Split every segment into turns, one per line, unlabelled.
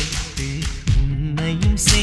எட்டு உன்னையும் சே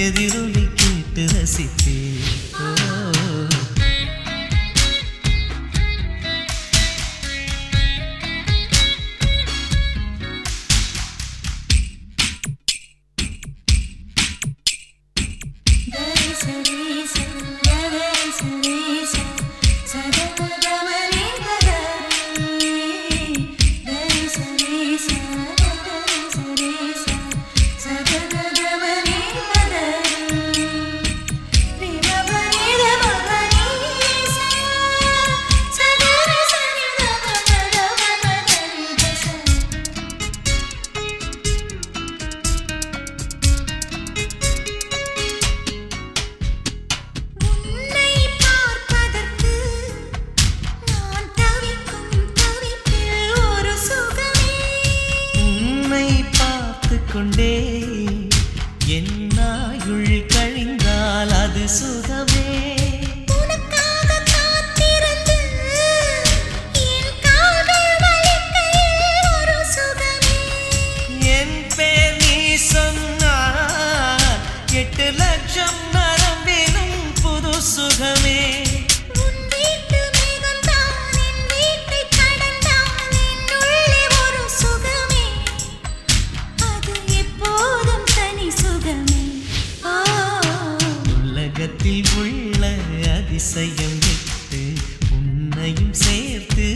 எதிரொலி கேட்டு ரசித்தேன் கொண்டே அதிசயம் விட்டு உன்னையும் சேர்த்து